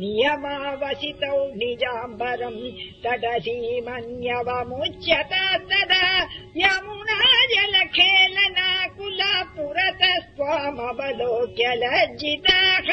नियमावसितौ निजाम्बरम् तदसीमन्यवमुच्यतास्त Yamuna जलखेलनाकुला पुरतस्त्वमवलोक्य लज्जिताः